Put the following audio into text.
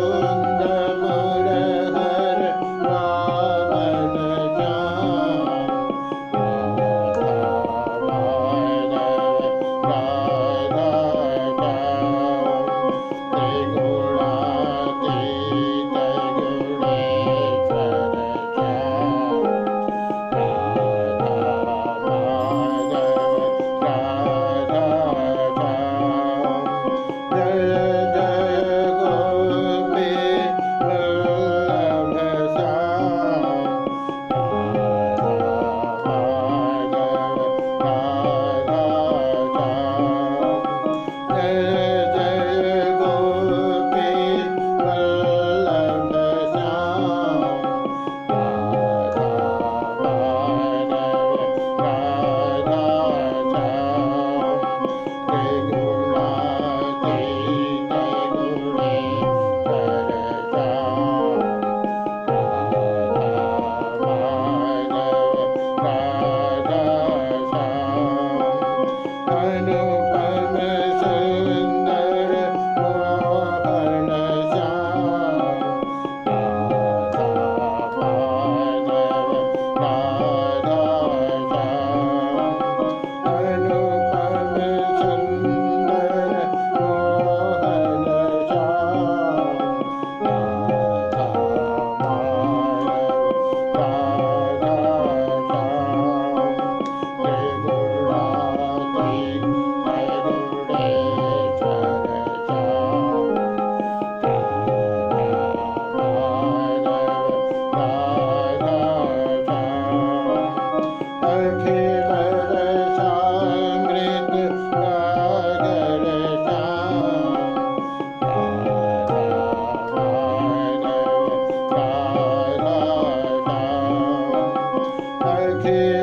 Oh. care.